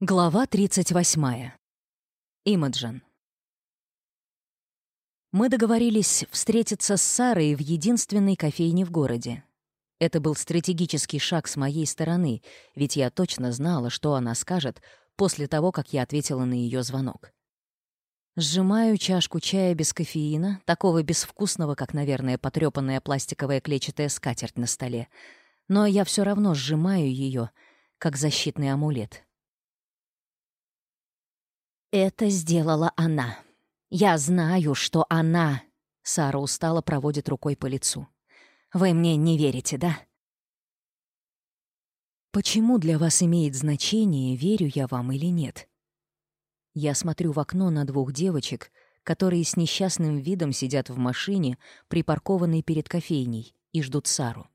Глава 38. Имаджин. Мы договорились встретиться с Сарой в единственной кофейне в городе. Это был стратегический шаг с моей стороны, ведь я точно знала, что она скажет после того, как я ответила на ее звонок. Сжимаю чашку чая без кофеина, такого безвкусного, как, наверное, потрепанная пластиковая клетчатая скатерть на столе. Но я все равно сжимаю ее, как защитный амулет — это сделала она. Я знаю, что она... Сара устало проводит рукой по лицу. Вы мне не верите, да? Почему для вас имеет значение, верю я вам или нет? Я смотрю в окно на двух девочек, которые с несчастным видом сидят в машине, припаркованной перед кофейней, и ждут Сару.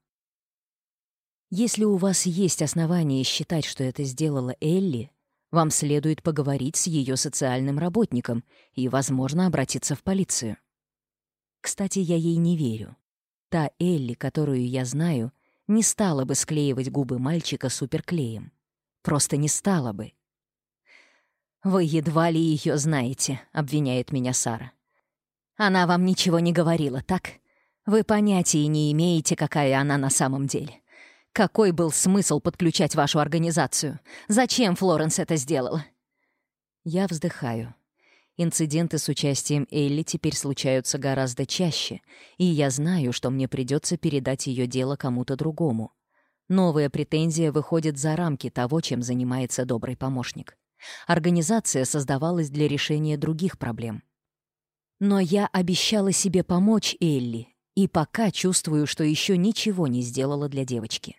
Если у вас есть основания считать, что это сделала Элли, вам следует поговорить с ее социальным работником и, возможно, обратиться в полицию. Кстати, я ей не верю. Та Элли, которую я знаю, не стала бы склеивать губы мальчика суперклеем. Просто не стала бы. «Вы едва ли ее знаете», — обвиняет меня Сара. «Она вам ничего не говорила, так? Вы понятия не имеете, какая она на самом деле. Какой был смысл подключать вашу организацию? Зачем Флоренс это сделала? Я вздыхаю. Инциденты с участием Элли теперь случаются гораздо чаще, и я знаю, что мне придется передать ее дело кому-то другому. Новая претензия выходит за рамки того, чем занимается добрый помощник. Организация создавалась для решения других проблем. Но я обещала себе помочь Элли, и пока чувствую, что еще ничего не сделала для девочки.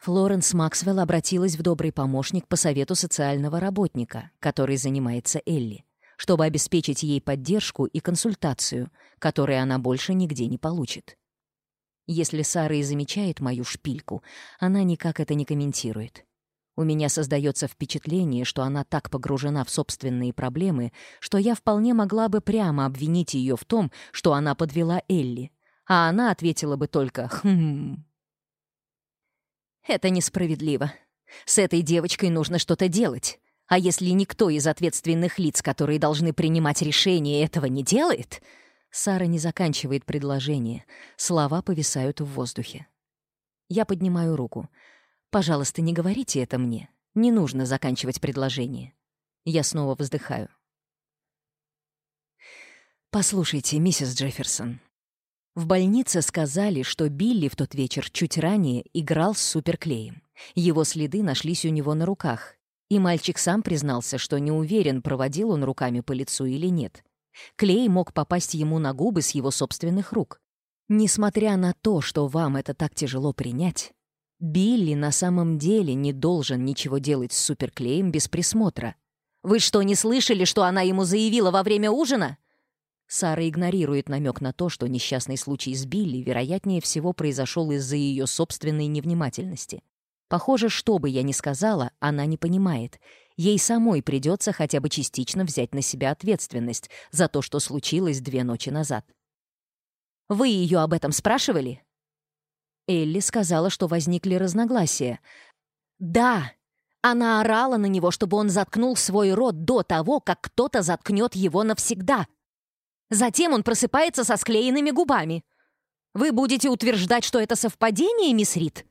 Флоренс Максвелл обратилась в добрый помощник по совету социального работника, который занимается Элли, чтобы обеспечить ей поддержку и консультацию, которые она больше нигде не получит. Если Сара и замечает мою шпильку, она никак это не комментирует. У меня создается впечатление, что она так погружена в собственные проблемы, что я вполне могла бы прямо обвинить ее в том, что она подвела Элли, а она ответила бы только «хм». Это несправедливо. С этой девочкой нужно что-то делать. А если никто из ответственных лиц, которые должны принимать решение, этого не делает... Сара не заканчивает предложение. Слова повисают в воздухе. Я поднимаю руку. «Пожалуйста, не говорите это мне. Не нужно заканчивать предложение». Я снова вздыхаю. «Послушайте, миссис Джефферсон, в больнице сказали, что Билли в тот вечер чуть ранее играл с суперклеем. Его следы нашлись у него на руках. И мальчик сам признался, что не уверен, проводил он руками по лицу или нет. Клей мог попасть ему на губы с его собственных рук. Несмотря на то, что вам это так тяжело принять, Билли на самом деле не должен ничего делать с суперклеем без присмотра. «Вы что, не слышали, что она ему заявила во время ужина?» Сара игнорирует намек на то, что несчастный случай с Билли, вероятнее всего, произошел из-за ее собственной невнимательности. Похоже, что бы я ни сказала, она не понимает. Ей самой придется хотя бы частично взять на себя ответственность за то, что случилось две ночи назад. «Вы ее об этом спрашивали?» Элли сказала, что возникли разногласия. «Да!» Она орала на него, чтобы он заткнул свой рот до того, как кто-то заткнет его навсегда, Затем он просыпается со склеенными губами. Вы будете утверждать, что это совпадение, мисс Рид?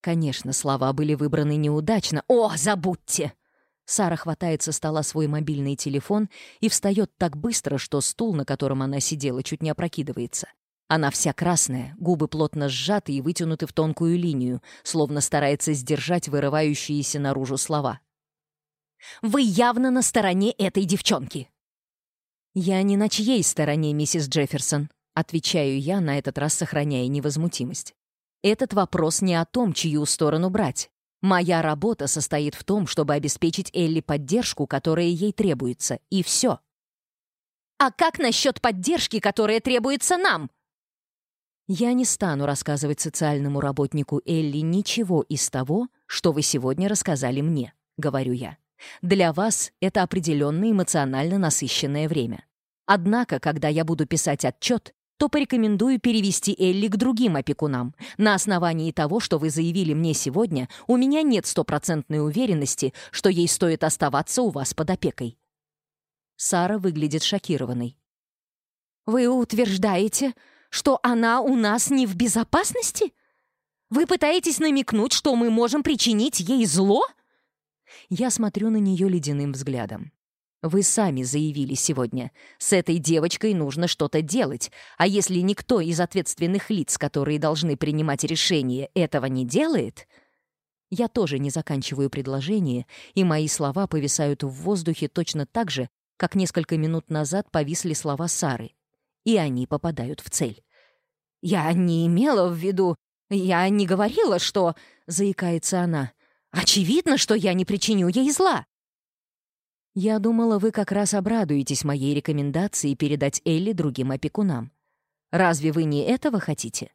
Конечно, слова были выбраны неудачно. О, забудьте! Сара хватает со стола свой мобильный телефон и встает так быстро, что стул, на котором она сидела, чуть не опрокидывается. Она вся красная, губы плотно сжаты и вытянуты в тонкую линию, словно старается сдержать вырывающиеся наружу слова. «Вы явно на стороне этой девчонки!» «Я не на чьей стороне, миссис Джефферсон», — отвечаю я, на этот раз сохраняя невозмутимость. «Этот вопрос не о том, чью сторону брать. Моя работа состоит в том, чтобы обеспечить Элли поддержку, которая ей требуется, и все». «А как насчет поддержки, которая требуется нам?» Я не стану рассказывать социальному работнику Элли ничего из того, что вы сегодня рассказали мне, говорю я. Для вас это определенное эмоционально насыщенное время. Однако, когда я буду писать отчет, то порекомендую перевести Элли к другим опекунам. На основании того, что вы заявили мне сегодня, у меня нет стопроцентной уверенности, что ей стоит оставаться у вас под опекой. Сара выглядит шокированной. «Вы утверждаете, что она у нас не в безопасности? Вы пытаетесь намекнуть, что мы можем причинить ей зло?» Я смотрю на нее ледяным взглядом. Вы сами заявили сегодня. С этой девочкой нужно что-то делать. А если никто из ответственных лиц, которые должны принимать решение, этого не делает... Я тоже не заканчиваю предложение, и мои слова повисают в воздухе точно так же, как несколько минут назад повисли слова Сары. И они попадают в цель. «Я не имела в виду... Я не говорила, что...» — заикается она. Очевидно, что я не причиню ей зла. Я думала, вы как раз обрадуетесь моей рекомендации передать Элли другим опекунам. Разве вы не этого хотите?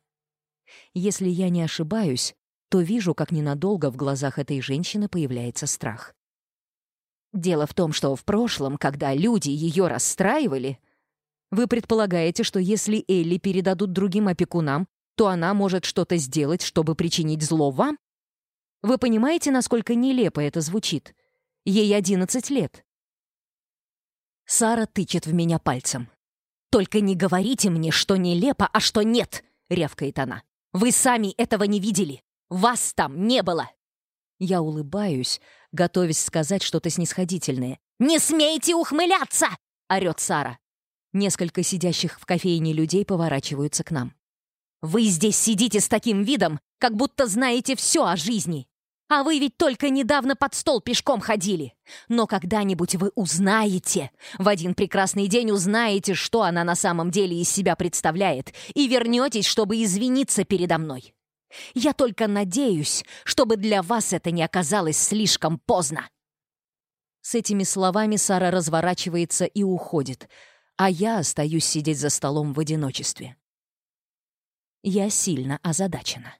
Если я не ошибаюсь, то вижу, как ненадолго в глазах этой женщины появляется страх. Дело в том, что в прошлом, когда люди ее расстраивали, вы предполагаете, что если Элли передадут другим опекунам, то она может что-то сделать, чтобы причинить зло вам? Вы понимаете, насколько нелепо это звучит? Ей 11 лет. Сара тычет в меня пальцем. «Только не говорите мне, что нелепо, а что нет!» — рявкает она. «Вы сами этого не видели! Вас там не было!» Я улыбаюсь, готовясь сказать что-то снисходительное. «Не смейте ухмыляться!» — орёт Сара. Несколько сидящих в кофейне людей поворачиваются к нам. Вы здесь сидите с таким видом, как будто знаете все о жизни. А вы ведь только недавно под стол пешком ходили. Но когда-нибудь вы узнаете, в один прекрасный день узнаете, что она на самом деле из себя представляет, и вернетесь, чтобы извиниться передо мной. Я только надеюсь, чтобы для вас это не оказалось слишком поздно. С этими словами Сара разворачивается и уходит, а я остаюсь сидеть за столом в одиночестве. Я сильно озадачена.